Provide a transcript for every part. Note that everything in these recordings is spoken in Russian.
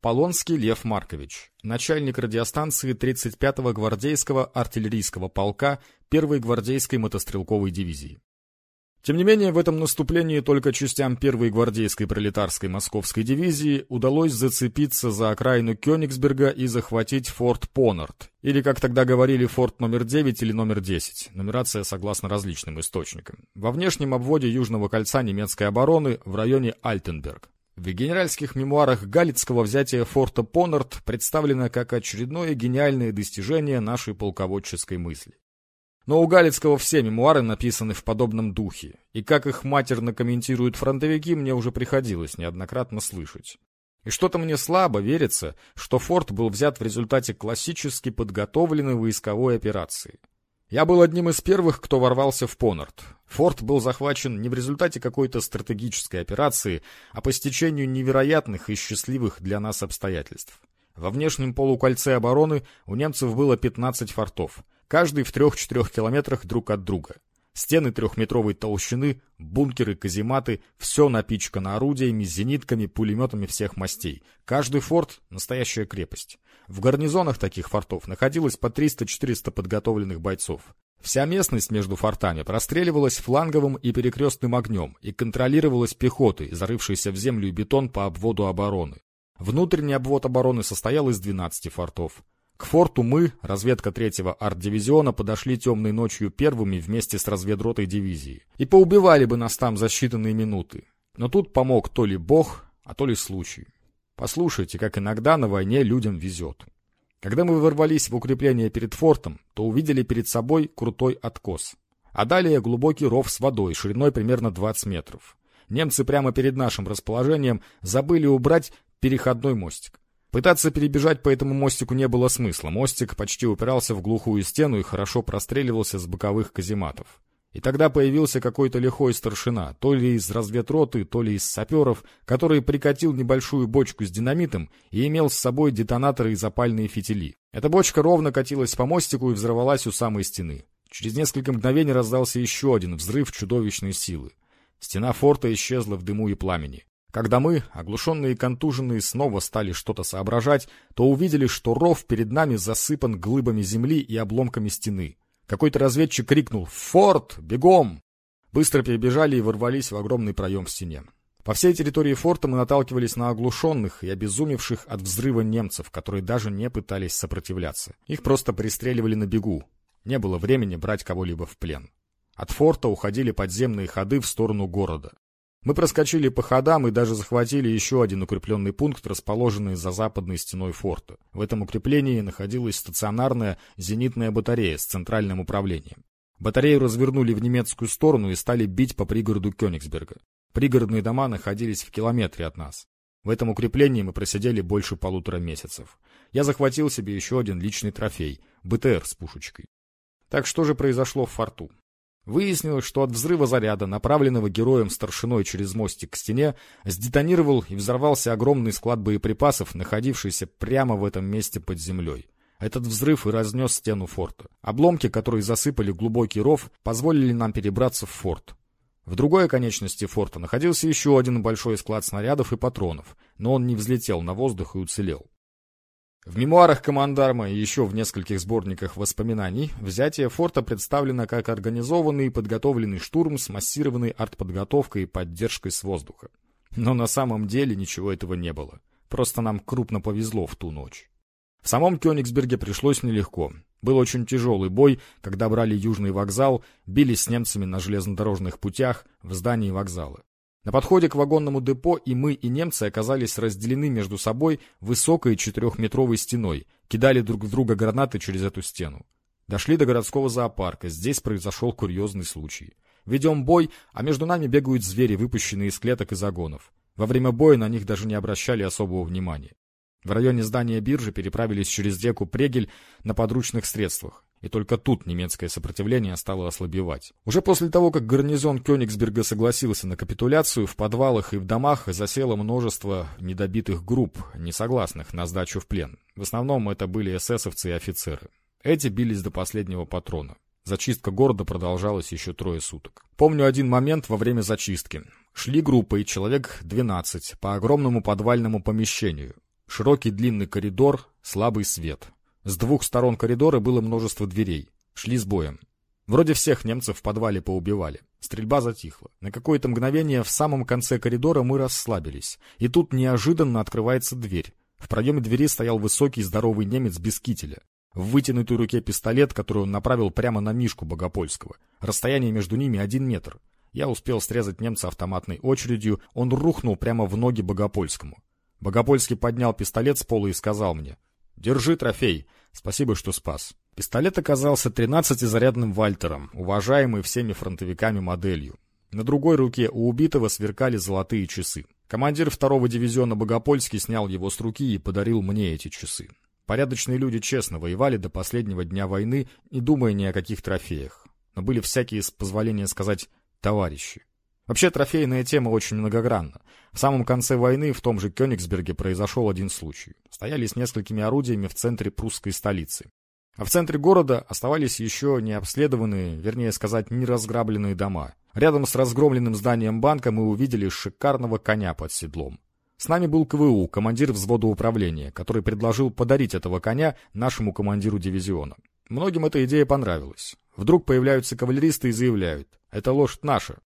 Полонский Лев Маркович, начальник радиостанции 35-го гвардейского артиллерийского полка 1-й гвардейской мотострелковой дивизии. Тем не менее, в этом наступлении только частям 1-й гвардейской пролетарской московской дивизии удалось зацепиться за окраину Кёнигсберга и захватить форт Понард, или, как тогда говорили, форт номер 9 или номер 10, нумерация согласно различным источникам, во внешнем обводе Южного кольца немецкой обороны в районе Альтенберг. В генеральских мемуарах Галицкого взятие форта Понард представлено как очередное гениальное достижение нашей полководческой мысли. Но у Галицкого все мемуары написаны в подобном духе, и как их матерно комментируют фронтовики, мне уже приходилось неоднократно слышать. И что-то мне слабо верится, что форт был взят в результате классически подготовленной войсковой операции. Я был одним из первых, кто ворвался в Понард. Форт был захвачен не в результате какой-то стратегической операции, а по стечению невероятных и счастливых для нас обстоятельств. Во внешнем полукольце обороны у немцев было 15 фортов, каждый в 3-4 километрах друг от друга. Стены трехметровой толщины, бункеры, казематы, все напичкано орудиями, зенитками, пулеметами всех мастей. Каждый форт — настоящая крепость. В гарнизонах таких фортов находилось по 300-400 подготовленных бойцов. Вся местность между фортами простреливалась фланговым и перекрестным огнем и контролировалась пехотой, зарывшейся в землю и бетон по обводу обороны. Внутренний обвод обороны состоял из 12 фортов. К форту мы, разведка третьего арт-дивизиона, подошли темной ночью первыми вместе с разведротой дивизии. И поубивали бы нас там за считанные минуты. Но тут помог то ли бог, а то ли случай. Послушайте, как иногда на войне людям везет. Когда мы ворвались в укрепление перед фортом, то увидели перед собой крутой откос. А далее глубокий ров с водой, шириной примерно 20 метров. Немцы прямо перед нашим расположением забыли убрать переходной мостик. Пытаться перебежать по этому мостику не было смысла. Мостик почти упирался в глухую стену и хорошо простреливался с боковых казематов. И тогда появился какой-то лихой старшина, то ли из разведроты, то ли из саперов, который прикатил небольшую бочку с динамитом и имел с собой детонаторы и запальные фитили. Эта бочка ровно катилась по мостику и взорвалась у самой стены. Через несколько мгновений раздался еще один взрыв чудовищной силы. Стена форта исчезла в дыму и пламени. Когда мы, оглушенные и контуженные, снова стали что-то соображать, то увидели, что ров перед нами засыпан глыбами земли и обломками стены. Какой-то разведчик крикнул «Форт! Бегом!». Быстро перебежали и ворвались в огромный проем в стене. По всей территории форта мы наталкивались на оглушенных и обезумевших от взрыва немцев, которые даже не пытались сопротивляться. Их просто пристреливали на бегу. Не было времени брать кого-либо в плен. От форта уходили подземные ходы в сторону города. Мы проскочили по ходам и даже захватили еще один укрепленный пункт, расположенный за западной стеной форта. В этом укреплении находилась стационарная зенитная батарея с центральным управлением. Батарею развернули в немецкую сторону и стали бить по пригороду Кёнигсберга. Пригородные дома находились в километре от нас. В этом укреплении мы просидели больше полутора месяцев. Я захватил себе еще один личный трофей — БТР с пушечкой. Так что же произошло в форту? Выяснилось, что от взрыва заряда, направленного героем старшиной через мостик к стене, сдетонировал и взорвался огромный склад боеприпасов, находившийся прямо в этом месте под землей. Этот взрыв и разнес стену форта. Обломки, которые засыпали глубокий ров, позволили нам перебраться в форт. В другой оконечности форта находился еще один большой склад снарядов и патронов, но он не взлетел на воздух и уцелел. В мемуарах командарма и еще в нескольких сборниках воспоминаний взятие форта представлено как организованный и подготовленный штурм с массированной артподготовкой и поддержкой с воздуха. Но на самом деле ничего этого не было. Просто нам крупно повезло в ту ночь. В самом Кёнигсберге пришлось нелегко. Был очень тяжелый бой, когда брали Южный вокзал, бились с немцами на железнодорожных путях в здании вокзала. На подходе к вагонному депо и мы, и немцы оказались разделены между собой высокой четырехметровой стеной, кидали друг в друга гранаты через эту стену. Дошли до городского зоопарка, здесь произошел курьезный случай. Ведем бой, а между нами бегают звери, выпущенные из клеток и загонов. Во время боя на них даже не обращали особого внимания. В районе здания биржи переправились через реку Прегель на подручных средствах. И только тут немецкое сопротивление стало ослабевать. Уже после того, как гарнизон Кёнигсберга согласился на капитуляцию, в подвалах и в домах засело множество недобитых групп, не согласных на сдачу в плен. В основном это были эсэсовцы и офицеры. Эти бились до последнего патрона. Зачистка города продолжалась еще трое суток. Помню один момент во время зачистки. Шли группой человек 12 по огромному подвальному помещению. Широкий длинный коридор, слабый свет. С двух сторон коридора было множество дверей. Шли с боем. Вроде всех немцев в подвале поубивали. Стрельба затихла. На какое-то мгновение в самом конце коридора мы расслабились. И тут неожиданно открывается дверь. В проеме двери стоял высокий здоровый немец без кителя. В вытянутой руке пистолет, который он направил прямо на Мишку Богопольского. Расстояние между ними один метр. Я успел срезать немца автоматной очередью, он рухнул прямо в ноги Богопольскому. Богопольский поднял пистолет с пола и сказал мне, «Держи трофей, спасибо, что спас». Пистолет оказался 13-зарядным Вальтером, уважаемый всеми фронтовиками моделью. На другой руке у убитого сверкали золотые часы. Командир второго дивизиона Богопольский снял его с руки и подарил мне эти часы. Порядочные люди честно воевали до последнего дня войны, не думая ни о каких трофеях. Но были всякие, с позволения сказать, товарищи. Вообще трофейная тема очень многогранна. В самом конце войны в том же Кёнигсберге произошел один случай. Стояли с несколькими орудиями в центре прусской столицы. А в центре города оставались еще не обследованные, вернее сказать, не разграбленные дома. Рядом с разгромленным зданием банка мы увидели шикарного коня под седлом. С нами был КВУ, командир взвода управления, который предложил подарить этого коня нашему командиру дивизиона. Многим эта идея понравилась. Вдруг появляются кавалеристы и заявляют «это лошадь наша».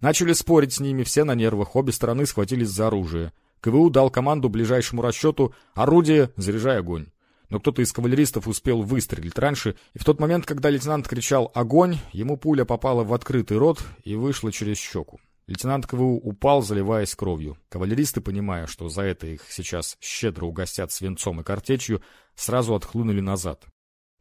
Начали спорить с ними, все на нервах, обе стороны схватились за оружие. КВУ дал команду ближайшему расчету «орудие, заряжай огонь» но кто-то из кавалеристов успел выстрелить раньше, и в тот момент, когда лейтенант кричал «Огонь!», ему пуля попала в открытый рот и вышла через щеку. Лейтенант КВУ упал, заливаясь кровью. Кавалеристы, понимая, что за это их сейчас щедро угостят свинцом и картечью, сразу отхлынули назад.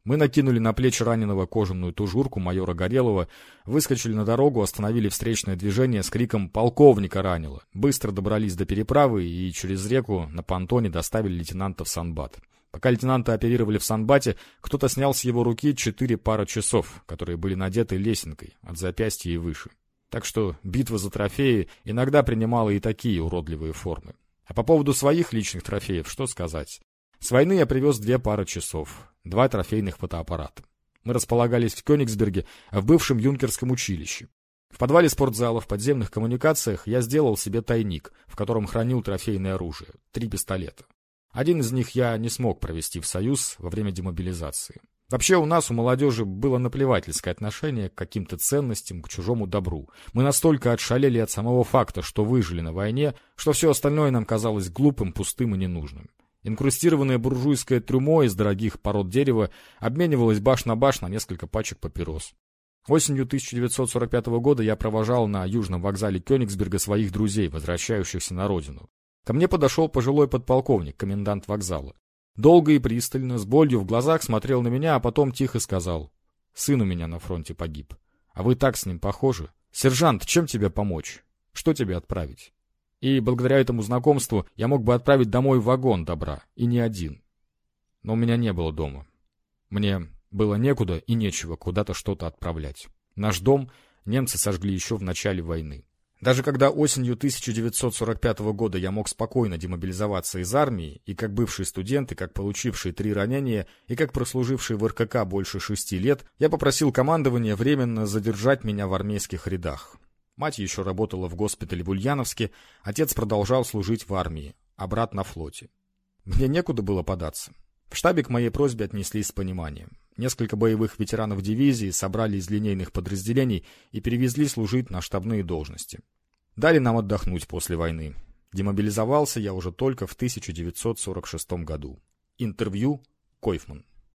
Мы накинули на плечи раненого кожаную тужурку майора Горелова, выскочили на дорогу, остановили встречное движение с криком «Полковника ранило!». Быстро добрались до переправы и через реку на понтоне доставили лейтенанта в Санбат. Пока лейтенанта оперировали в Санбате, кто-то снял с его руки четыре пары часов, которые были надеты лесенкой от запястья и выше. Так что битва за трофеи иногда принимала и такие уродливые формы. А по поводу своих личных трофеев, что сказать? С войны я привез две пары часов, два трофейных фотоаппарата. Мы располагались в Кёнигсберге, в бывшем юнкерском училище. В подвале спортзала в подземных коммуникациях я сделал себе тайник, в котором хранил трофейное оружие, три пистолета. Один из них я не смог провести в Союз во время демобилизации. Вообще у нас, у молодежи, было наплевательское отношение к каким-то ценностям, к чужому добру. Мы настолько отшалели от самого факта, что выжили на войне, что все остальное нам казалось глупым, пустым и ненужным. Инкрустированное буржуйское трюмо из дорогих пород дерева обменивалось баш на баш на несколько пачек папирос. Осенью 1945 года я провожал на южном вокзале Кёнигсберга своих друзей, возвращающихся на родину. Ко мне подошел пожилой подполковник, комендант вокзала. Долго и пристально, с болью в глазах смотрел на меня, а потом тихо сказал. «Сын у меня на фронте погиб. А вы так с ним похожи. Сержант, чем тебе помочь? Что тебе отправить?» И благодаря этому знакомству я мог бы отправить домой вагон добра, и не один. Но у меня не было дома. Мне было некуда и нечего куда-то что-то отправлять. Наш дом немцы сожгли еще в начале войны. Даже когда осенью 1945 года я мог спокойно демобилизоваться из армии, и как бывший студент, и как получивший три ранения, и как прослуживший в РКК больше шести лет, я попросил командования временно задержать меня в армейских рядах. Мать еще работала в госпитале в Ульяновске, отец продолжал служить в армии, а брат на флоте. Мне некуда было податься. В штабе к моей просьбе отнеслись с пониманием. Несколько боевых ветеранов дивизии собрали из линейных подразделений и перевезли служить на штабные должности. Дали нам отдохнуть после войны. Демобилизовался я уже только в 1946 году. Интервью Койфман.